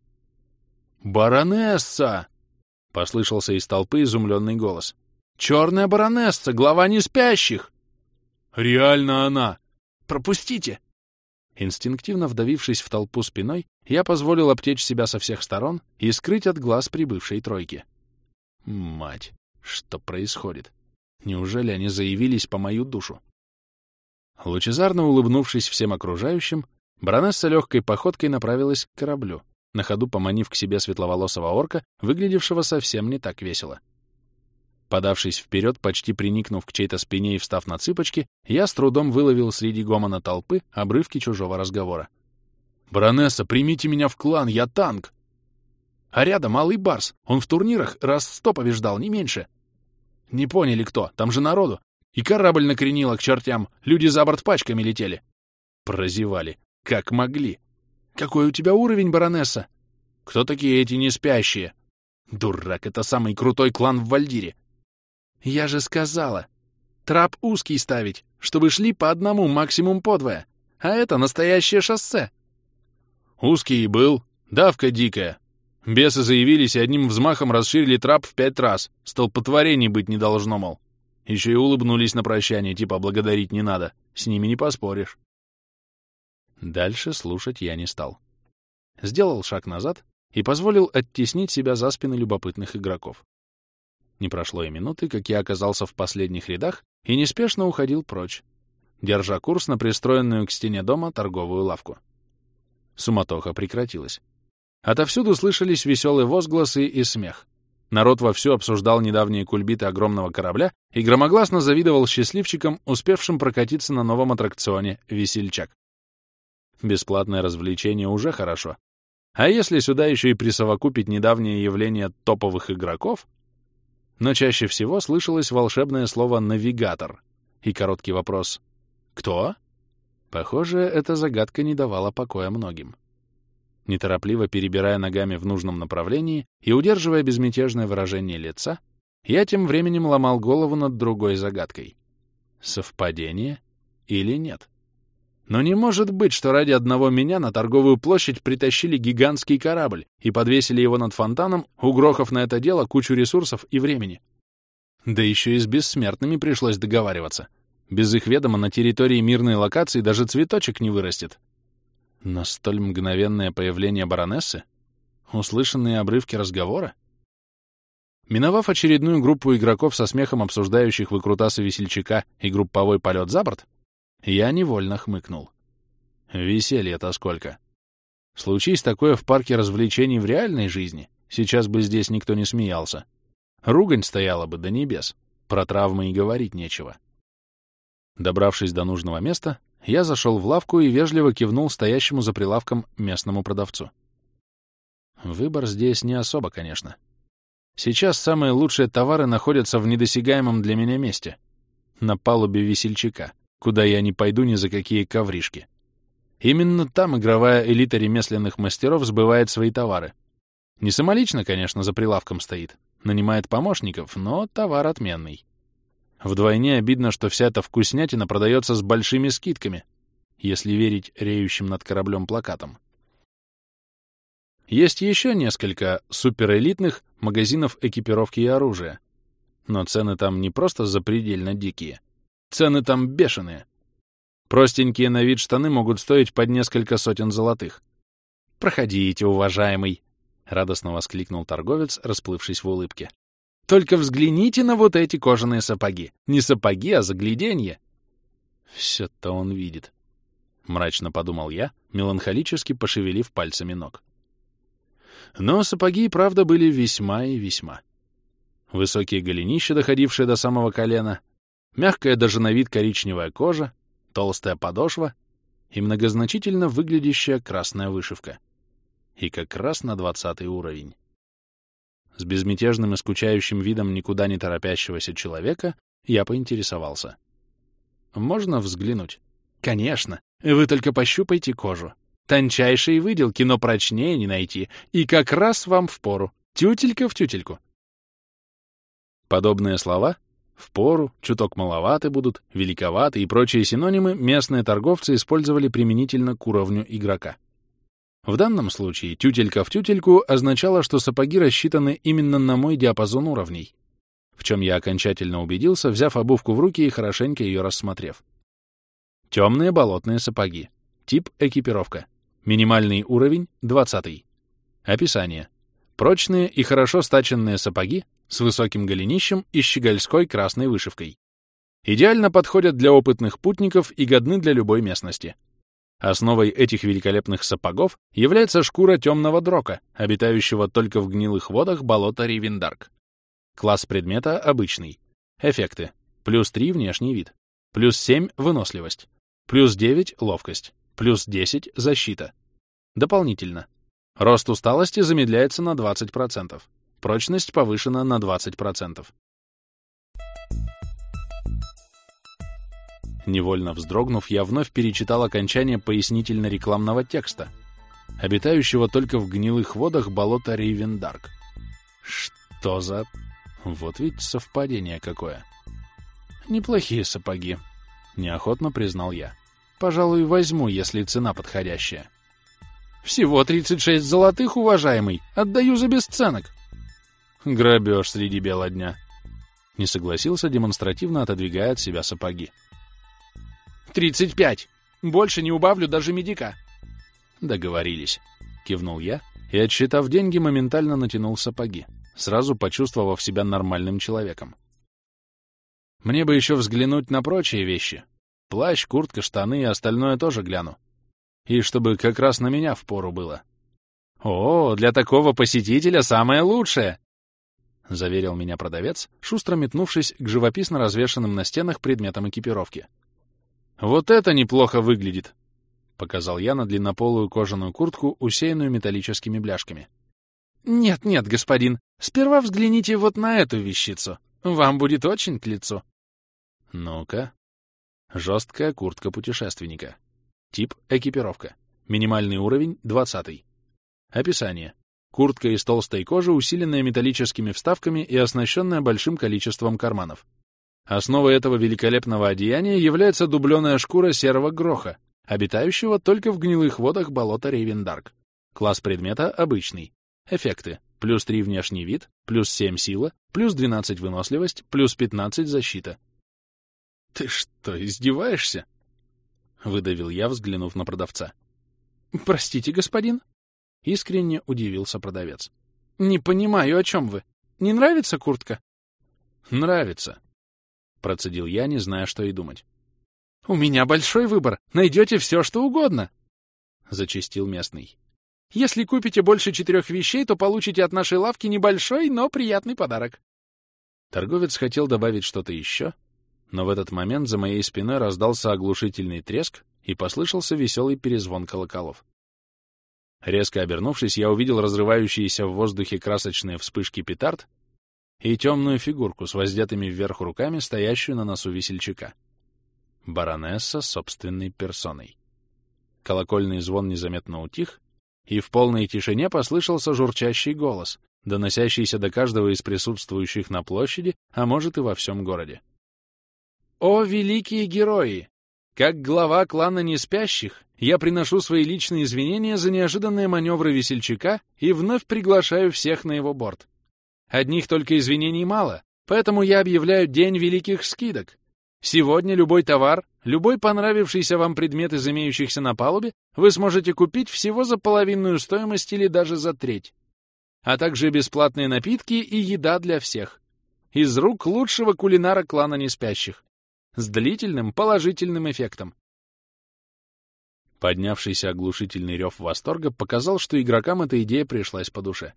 «Баронесса!» — послышался из толпы изумленный голос. «Черная баронесса, глава неспящих!» «Реально она!» «Пропустите!» Инстинктивно вдавившись в толпу спиной, я позволил обтечь себя со всех сторон и скрыть от глаз прибывшей тройки. Мать, что происходит? Неужели они заявились по мою душу? Лучезарно улыбнувшись всем окружающим, баронесса легкой походкой направилась к кораблю, на ходу поманив к себе светловолосого орка, выглядевшего совсем не так весело. Подавшись вперед, почти приникнув к чьей-то спине и встав на цыпочки, я с трудом выловил среди гомона толпы обрывки чужого разговора. «Баронесса, примите меня в клан, я танк!» «А рядом малый барс, он в турнирах раз сто побеждал, не меньше!» «Не поняли кто, там же народу! И корабль накренило к чертям, люди за борт пачками летели!» Прозевали, как могли! «Какой у тебя уровень, баронесса?» «Кто такие эти неспящие?» «Дурак, это самый крутой клан в Вальдире!» Я же сказала. Трап узкий ставить, чтобы шли по одному, максимум подвое. А это настоящее шоссе. Узкий и был. Давка дикая. Бесы заявились и одним взмахом расширили трап в пять раз. Столпотворений быть не должно, мол. Еще и улыбнулись на прощание, типа благодарить не надо. С ними не поспоришь. Дальше слушать я не стал. Сделал шаг назад и позволил оттеснить себя за спины любопытных игроков. Не прошло и минуты, как я оказался в последних рядах и неспешно уходил прочь, держа курс на пристроенную к стене дома торговую лавку. Суматоха прекратилась. Отовсюду слышались веселые возгласы и смех. Народ вовсю обсуждал недавние кульбиты огромного корабля и громогласно завидовал счастливчикам, успевшим прокатиться на новом аттракционе «Весельчак». Бесплатное развлечение уже хорошо. А если сюда еще и присовокупить недавнее явление топовых игроков, но чаще всего слышалось волшебное слово «навигатор» и короткий вопрос «Кто?». Похоже, эта загадка не давала покоя многим. Неторопливо перебирая ногами в нужном направлении и удерживая безмятежное выражение лица, я тем временем ломал голову над другой загадкой. Совпадение или нет? Но не может быть, что ради одного меня на торговую площадь притащили гигантский корабль и подвесили его над фонтаном, угрохав на это дело кучу ресурсов и времени. Да еще и с бессмертными пришлось договариваться. Без их ведома на территории мирной локации даже цветочек не вырастет. Но столь мгновенное появление баронессы? Услышанные обрывки разговора? Миновав очередную группу игроков со смехом обсуждающих выкрутасы весельчака и групповой полет за борт, Я невольно хмыкнул. Веселье-то сколько. Случись такое в парке развлечений в реальной жизни, сейчас бы здесь никто не смеялся. Ругань стояла бы до небес. Про травмы и говорить нечего. Добравшись до нужного места, я зашел в лавку и вежливо кивнул стоящему за прилавком местному продавцу. Выбор здесь не особо, конечно. Сейчас самые лучшие товары находятся в недосягаемом для меня месте — на палубе весельчака, куда я не пойду ни за какие ковришки. Именно там игровая элита ремесленных мастеров сбывает свои товары. Не самолично, конечно, за прилавком стоит, нанимает помощников, но товар отменный. Вдвойне обидно, что вся эта вкуснятина продается с большими скидками, если верить реющим над кораблем плакатам. Есть еще несколько суперэлитных магазинов экипировки и оружия. Но цены там не просто запредельно дикие. Цены там бешеные. Простенькие на вид штаны могут стоить под несколько сотен золотых. «Проходите, уважаемый!» — радостно воскликнул торговец, расплывшись в улыбке. «Только взгляните на вот эти кожаные сапоги. Не сапоги, а загляденье!» «Все-то он видит», — мрачно подумал я, меланхолически пошевелив пальцами ног. Но сапоги правда были весьма и весьма. Высокие голенища, доходившие до самого колена, мягкая даже на вид коричневая кожа, толстая подошва и многозначительно выглядящая красная вышивка. И как раз на двадцатый уровень. С безмятежным и скучающим видом никуда не торопящегося человека я поинтересовался. «Можно взглянуть?» «Конечно. Вы только пощупайте кожу. Тончайшие выделки, но прочнее не найти. И как раз вам впору. Тютелька в тютельку. Подобные слова «впору», «чуток маловаты будут», «великоваты» и прочие синонимы местные торговцы использовали применительно к уровню игрока. В данном случае «тютелька в тютельку» означало, что сапоги рассчитаны именно на мой диапазон уровней, в чем я окончательно убедился, взяв обувку в руки и хорошенько ее рассмотрев. Темные болотные сапоги. Тип экипировка. Минимальный уровень — 20. Описание. Прочные и хорошо стаченные сапоги с высоким голенищем и щегольской красной вышивкой. Идеально подходят для опытных путников и годны для любой местности. Основой этих великолепных сапогов является шкура темного дрока, обитающего только в гнилых водах болота Ривендарк. Класс предмета обычный. Эффекты. Плюс 3 внешний вид. Плюс 7 выносливость. Плюс 9 ловкость плюс 10 — защита. Дополнительно. Рост усталости замедляется на 20%. Прочность повышена на 20%. Невольно вздрогнув, я вновь перечитал окончание пояснительно-рекламного текста, обитающего только в гнилых водах болота Рейвендарк. Что за... Вот ведь совпадение какое. Неплохие сапоги, неохотно признал я. Пожалуй, возьму, если цена подходящая. Всего 36 золотых, уважаемый. Отдаю за бесценок. Грабеж среди бела дня. Не согласился, демонстративно отодвигая от себя сапоги. 35. Больше не убавлю даже медика. Договорились. Кивнул я и, отсчитав деньги, моментально натянул сапоги, сразу почувствовав себя нормальным человеком. Мне бы еще взглянуть на прочие вещи, Плащ, куртка, штаны и остальное тоже гляну. И чтобы как раз на меня впору было. «О, для такого посетителя самое лучшее!» — заверил меня продавец, шустро метнувшись к живописно развешанным на стенах предметам экипировки. «Вот это неплохо выглядит!» — показал я на длиннополую кожаную куртку, усеянную металлическими бляшками. «Нет-нет, господин, сперва взгляните вот на эту вещицу. Вам будет очень к лицу». «Ну-ка», Жесткая куртка путешественника. Тип — экипировка. Минимальный уровень — 20. Описание. Куртка из толстой кожи, усиленная металлическими вставками и оснащенная большим количеством карманов. Основой этого великолепного одеяния является дубленая шкура серого гроха, обитающего только в гнилых водах болота Рейвендарк. Класс предмета обычный. Эффекты. Плюс 3 внешний вид, плюс 7 сила, плюс 12 выносливость, плюс 15 защита. «Ты что, издеваешься?» — выдавил я, взглянув на продавца. «Простите, господин?» — искренне удивился продавец. «Не понимаю, о чем вы. Не нравится куртка?» «Нравится», — процедил я, не зная, что и думать. «У меня большой выбор. Найдете все, что угодно», — зачистил местный. «Если купите больше четырех вещей, то получите от нашей лавки небольшой, но приятный подарок». Торговец хотел добавить что-то еще, но в этот момент за моей спиной раздался оглушительный треск и послышался веселый перезвон колоколов. Резко обернувшись, я увидел разрывающиеся в воздухе красочные вспышки петард и темную фигурку с воздетыми вверх руками, стоящую на носу весельчака баронесса собственной персоной. Колокольный звон незаметно утих, и в полной тишине послышался журчащий голос, доносящийся до каждого из присутствующих на площади, а может и во всем городе. «О, великие герои! Как глава клана Неспящих, я приношу свои личные извинения за неожиданные маневры весельчака и вновь приглашаю всех на его борт. Одних только извинений мало, поэтому я объявляю День Великих Скидок, Сегодня любой товар, любой понравившийся вам предмет из имеющихся на палубе вы сможете купить всего за половинную стоимость или даже за треть. А также бесплатные напитки и еда для всех. Из рук лучшего кулинара клана Неспящих. С длительным положительным эффектом. Поднявшийся оглушительный рев восторга показал, что игрокам эта идея пришлась по душе.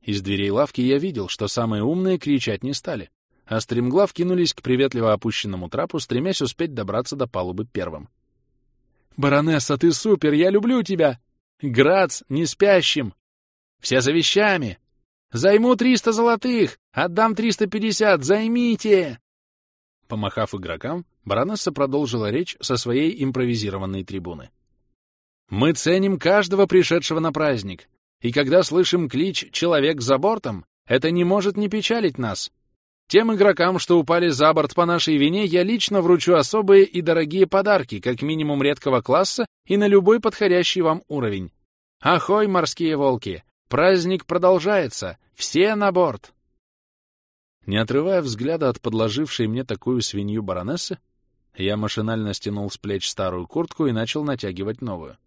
Из дверей лавки я видел, что самые умные кричать не стали а стремглав кинулись к приветливо опущенному трапу, стремясь успеть добраться до палубы первым. «Баронесса, ты супер! Я люблю тебя! Грац, не спящим! Все за вещами! Займу триста золотых! Отдам триста пятьдесят! Займите!» Помахав игрокам, баронесса продолжила речь со своей импровизированной трибуны. «Мы ценим каждого пришедшего на праздник, и когда слышим клич «Человек за бортом», это не может не печалить нас. Тем игрокам, что упали за борт по нашей вине, я лично вручу особые и дорогие подарки, как минимум редкого класса и на любой подходящий вам уровень. Ахой, морские волки! Праздник продолжается! Все на борт! Не отрывая взгляда от подложившей мне такую свинью баронессы, я машинально стянул с плеч старую куртку и начал натягивать новую.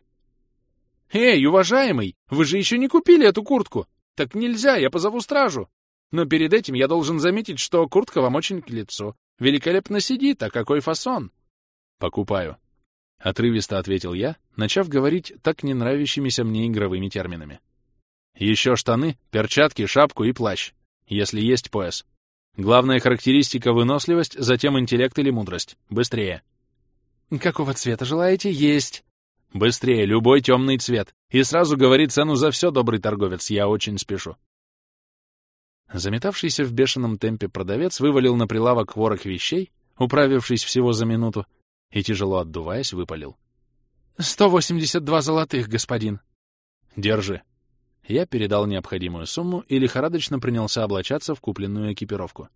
«Эй, уважаемый, вы же еще не купили эту куртку! Так нельзя, я позову стражу!» Но перед этим я должен заметить, что куртка вам очень к лицу. Великолепно сидит, а какой фасон!» «Покупаю», — отрывисто ответил я, начав говорить так не нравящимися мне игровыми терминами. «Еще штаны, перчатки, шапку и плащ, если есть пояс. Главная характеристика — выносливость, затем интеллект или мудрость. Быстрее». «Какого цвета желаете? Есть!» «Быстрее, любой темный цвет. И сразу говори цену за все, добрый торговец, я очень спешу». Заметавшийся в бешеном темпе продавец вывалил на прилавок ворох вещей, управившись всего за минуту, и, тяжело отдуваясь, выпалил. «Сто восемьдесят два золотых, господин!» «Держи!» Я передал необходимую сумму и лихорадочно принялся облачаться в купленную экипировку.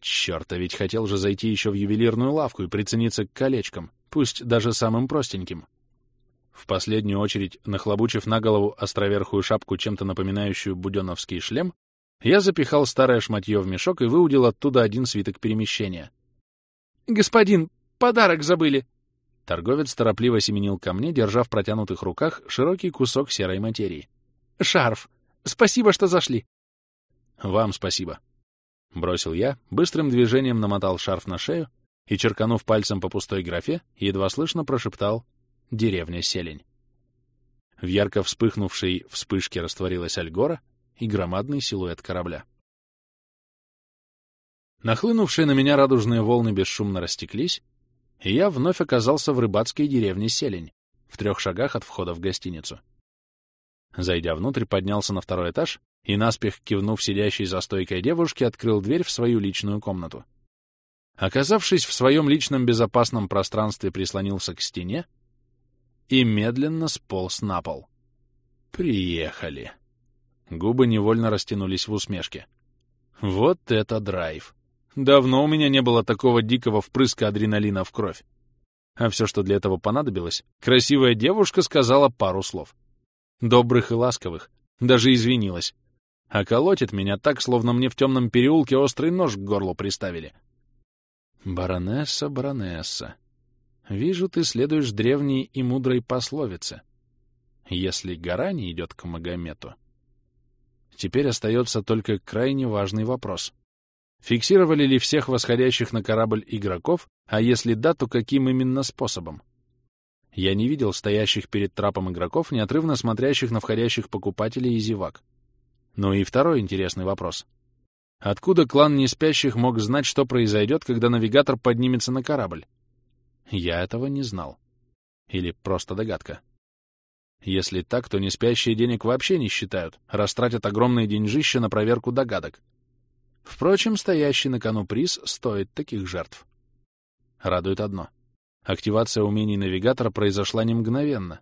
Чёрт, а ведь хотел же зайти еще в ювелирную лавку и прицениться к колечкам, пусть даже самым простеньким. В последнюю очередь, нахлобучив на голову островерхую шапку, чем-то напоминающую буденовский шлем, я запихал старое шматье в мешок и выудил оттуда один свиток перемещения. «Господин, подарок забыли!» Торговец торопливо семенил ко мне, держа в протянутых руках широкий кусок серой материи. «Шарф! Спасибо, что зашли!» «Вам спасибо!» Бросил я, быстрым движением намотал шарф на шею и, черканув пальцем по пустой графе, едва слышно прошептал «Деревня Селень». В ярко вспыхнувшей вспышке растворилась Альгора, и громадный силуэт корабля. Нахлынувшие на меня радужные волны бесшумно растеклись, и я вновь оказался в рыбацкой деревне Селень, в трех шагах от входа в гостиницу. Зайдя внутрь, поднялся на второй этаж и, наспех кивнув сидящей за стойкой девушке, открыл дверь в свою личную комнату. Оказавшись в своем личном безопасном пространстве, прислонился к стене и медленно сполз на пол. Приехали. Губы невольно растянулись в усмешке. Вот это драйв! Давно у меня не было такого дикого впрыска адреналина в кровь. А все, что для этого понадобилось, красивая девушка сказала пару слов. Добрых и ласковых. Даже извинилась. А колотит меня так, словно мне в темном переулке острый нож к горлу приставили. Баронесса, баронесса, вижу, ты следуешь древней и мудрой пословице. Если гора не идет к Магомету, Теперь остается только крайне важный вопрос. Фиксировали ли всех восходящих на корабль игроков, а если да, то каким именно способом? Я не видел стоящих перед трапом игроков, неотрывно смотрящих на входящих покупателей и зевак. Ну и второй интересный вопрос. Откуда клан неспящих мог знать, что произойдет, когда навигатор поднимется на корабль? Я этого не знал. Или просто догадка. Если так, то неспящие денег вообще не считают, растратят огромные деньжища на проверку догадок. Впрочем, стоящий на кону приз стоит таких жертв. Радует одно. Активация умений навигатора произошла не мгновенно.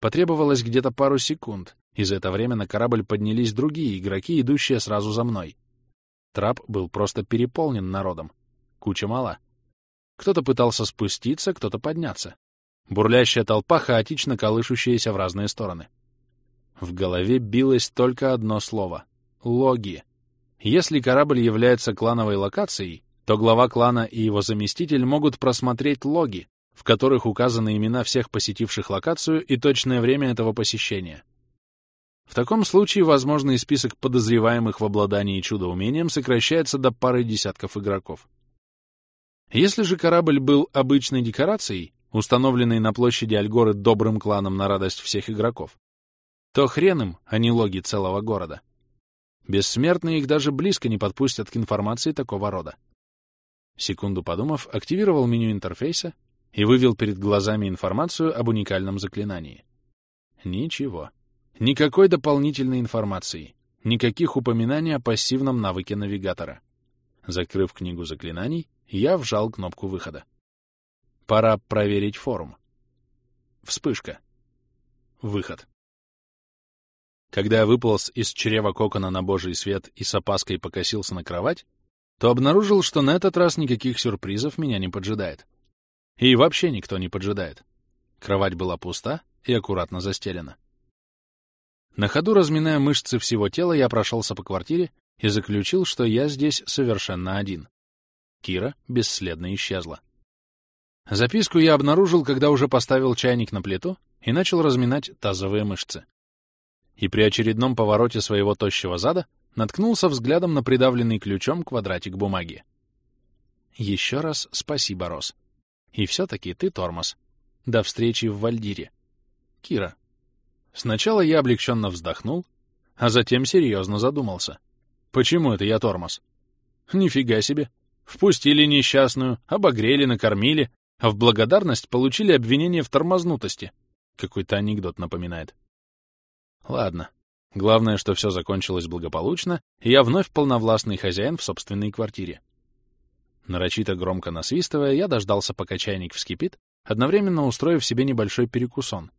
Потребовалось где-то пару секунд, и за это время на корабль поднялись другие игроки, идущие сразу за мной. Трап был просто переполнен народом. Куча мала. Кто-то пытался спуститься, кто-то подняться. Бурлящая толпа, хаотично колышущаяся в разные стороны. В голове билось только одно слово — логи. Если корабль является клановой локацией, то глава клана и его заместитель могут просмотреть логи, в которых указаны имена всех посетивших локацию и точное время этого посещения. В таком случае возможный список подозреваемых в обладании чудо-умением сокращается до пары десятков игроков. Если же корабль был обычной декорацией, установленной на площади Альгоры добрым кланом на радость всех игроков, то хрен им, а не логи целого города. Бессмертные их даже близко не подпустят к информации такого рода. Секунду подумав, активировал меню интерфейса и вывел перед глазами информацию об уникальном заклинании. Ничего. Никакой дополнительной информации. Никаких упоминаний о пассивном навыке навигатора. Закрыв книгу заклинаний, я вжал кнопку выхода. Пора проверить форум. Вспышка. Выход. Когда я выполз из чрева кокона на божий свет и с опаской покосился на кровать, то обнаружил, что на этот раз никаких сюрпризов меня не поджидает. И вообще никто не поджидает. Кровать была пуста и аккуратно застелена. На ходу, разминая мышцы всего тела, я прошелся по квартире и заключил, что я здесь совершенно один. Кира бесследно исчезла. Записку я обнаружил, когда уже поставил чайник на плиту и начал разминать тазовые мышцы и при очередном повороте своего тощего зада наткнулся взглядом на придавленный ключом квадратик бумаги. Еще раз спасибо, Рос. И все-таки ты тормоз. До встречи в Вальдире. Кира. Сначала я облегченно вздохнул, а затем серьезно задумался. Почему это я тормоз? Нифига себе. Впустили несчастную, обогрели, накормили, а в благодарность получили обвинение в тормознутости. Какой-то анекдот напоминает. Ладно. Главное, что все закончилось благополучно, и я вновь полновластный хозяин в собственной квартире. Нарочито громко насвистывая, я дождался, пока чайник вскипит, одновременно устроив себе небольшой перекусон.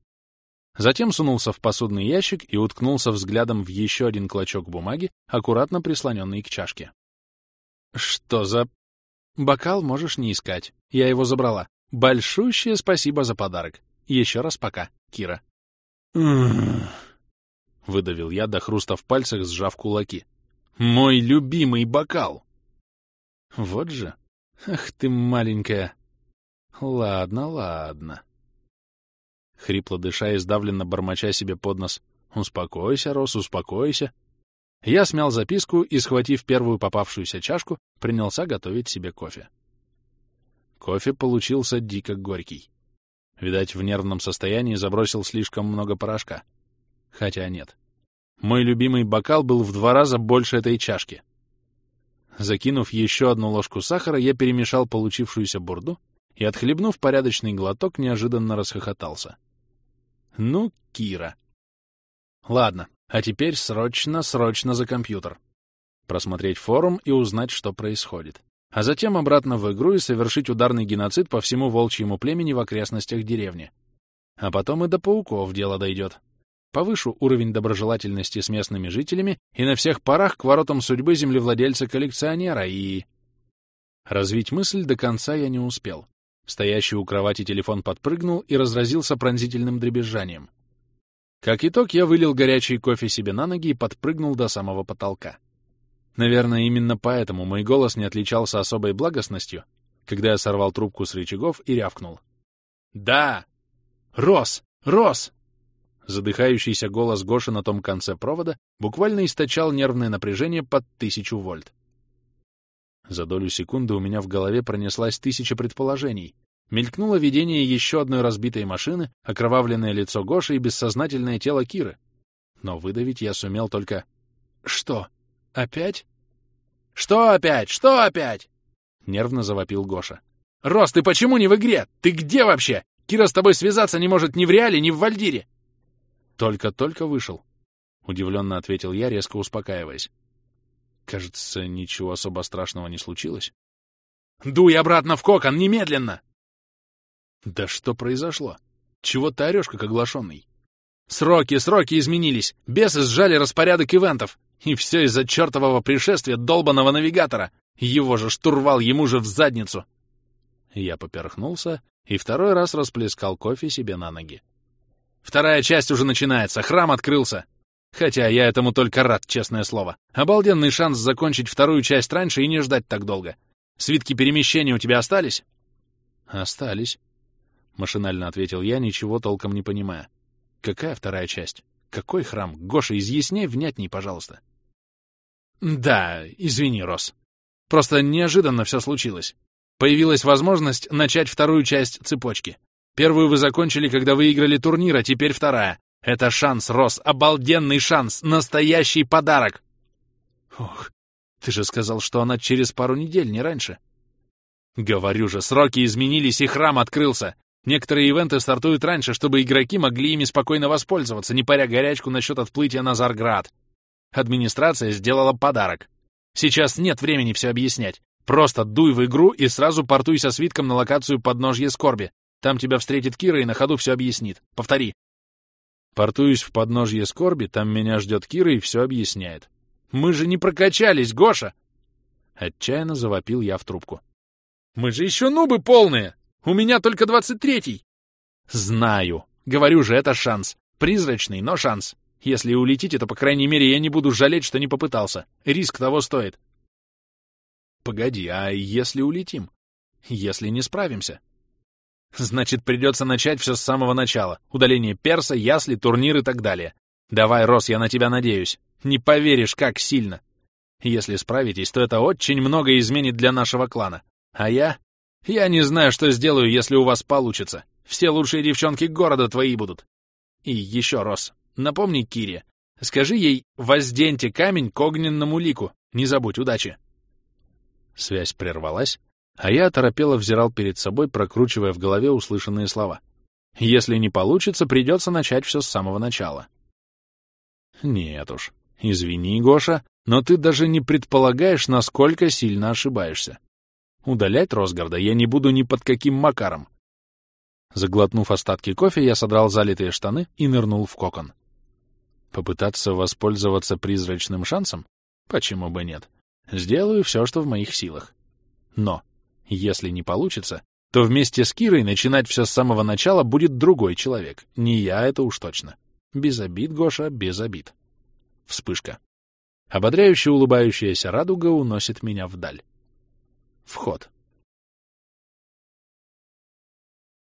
Затем сунулся в посудный ящик и уткнулся взглядом в еще один клочок бумаги, аккуратно прислоненный к чашке. Что за... Бокал можешь не искать. Я его забрала. Большущее спасибо за подарок. Еще раз пока, Кира. — выдавил я до хруста в пальцах, сжав кулаки. «Мой любимый бокал!» «Вот же! Ах ты маленькая!» «Ладно, ладно». Хрипло дыша и сдавленно бормоча себе под нос. «Успокойся, Рос, успокойся». Я смял записку и, схватив первую попавшуюся чашку, принялся готовить себе кофе. Кофе получился дико горький. Видать, в нервном состоянии забросил слишком много порошка. Хотя нет. Мой любимый бокал был в два раза больше этой чашки. Закинув еще одну ложку сахара, я перемешал получившуюся бурду и, отхлебнув порядочный глоток, неожиданно расхохотался. Ну, Кира. Ладно, а теперь срочно, срочно за компьютер. Просмотреть форум и узнать, что происходит. А затем обратно в игру и совершить ударный геноцид по всему волчьему племени в окрестностях деревни. А потом и до пауков дело дойдет повышу уровень доброжелательности с местными жителями и на всех парах к воротам судьбы землевладельца-коллекционера и... Развить мысль до конца я не успел. Стоящий у кровати телефон подпрыгнул и разразился пронзительным дребезжанием. Как итог, я вылил горячий кофе себе на ноги и подпрыгнул до самого потолка. Наверное, именно поэтому мой голос не отличался особой благостностью, когда я сорвал трубку с рычагов и рявкнул. «Да! Рос! Рос!» Задыхающийся голос Гоши на том конце провода буквально источал нервное напряжение под тысячу вольт. За долю секунды у меня в голове пронеслась тысяча предположений. Мелькнуло видение еще одной разбитой машины, окровавленное лицо Гоши и бессознательное тело Киры. Но выдавить я сумел только... «Что? Опять?» «Что опять? Что опять?» — нервно завопил Гоша. «Рос, ты почему не в игре? Ты где вообще? Кира с тобой связаться не может ни в реале, ни в Вальдире!» «Только-только вышел», — удивленно ответил я, резко успокаиваясь. Кажется, ничего особо страшного не случилось. «Дуй обратно в кокон, немедленно!» «Да что произошло? Чего ты орешь, как оглашенный?» «Сроки, сроки изменились! Бесы сжали распорядок ивентов! И все из-за чертового пришествия долбанного навигатора! Его же штурвал, ему же в задницу!» Я поперхнулся и второй раз расплескал кофе себе на ноги. «Вторая часть уже начинается, храм открылся!» Хотя я этому только рад, честное слово. Обалденный шанс закончить вторую часть раньше и не ждать так долго. Свитки перемещения у тебя остались? Остались. Машинально ответил я, ничего толком не понимая. Какая вторая часть? Какой храм? Гоша, изъясняй внятней, пожалуйста. Да, извини, Рос. Просто неожиданно все случилось. Появилась возможность начать вторую часть цепочки. Первую вы закончили, когда выиграли турнир, а теперь вторая. Это шанс, Рос, обалденный шанс, настоящий подарок. Ох, ты же сказал, что она через пару недель, не раньше. Говорю же, сроки изменились и храм открылся. Некоторые ивенты стартуют раньше, чтобы игроки могли ими спокойно воспользоваться, не паря горячку насчет отплытия на Зарград. Администрация сделала подарок. Сейчас нет времени все объяснять. Просто дуй в игру и сразу портуй со свитком на локацию подножье скорби. Там тебя встретит Кира и на ходу все объяснит. Повтори. Портуюсь в подножье скорби, там меня ждет Кира и все объясняет. «Мы же не прокачались, Гоша!» Отчаянно завопил я в трубку. «Мы же еще нубы полные! У меня только двадцать третий!» «Знаю! Говорю же, это шанс. Призрачный, но шанс. Если улетите, то, по крайней мере, я не буду жалеть, что не попытался. Риск того стоит». «Погоди, а если улетим? Если не справимся?» Значит, придется начать все с самого начала. Удаление перса, ясли, турнир и так далее. Давай, Рос, я на тебя надеюсь. Не поверишь, как сильно. Если справитесь, то это очень много изменит для нашего клана. А я? Я не знаю, что сделаю, если у вас получится. Все лучшие девчонки города твои будут. И еще, Рос, напомни Кире. Скажи ей, возденьте камень к огненному лику. Не забудь, удачи. Связь прервалась, а я оторопело взирал перед собой, прокручивая в голове услышанные слова. Если не получится, придется начать все с самого начала. Нет уж, извини, Гоша, но ты даже не предполагаешь, насколько сильно ошибаешься. Удалять Росгарда я не буду ни под каким макаром. Заглотнув остатки кофе, я содрал залитые штаны и нырнул в кокон. Попытаться воспользоваться призрачным шансом? Почему бы нет? Сделаю все, что в моих силах. Но если не получится, то вместе с Кирой начинать все с самого начала будет другой человек. Не я, это уж точно. Без обид, Гоша, без обид. Вспышка. Ободряюще улыбающаяся радуга уносит меня вдаль. Вход.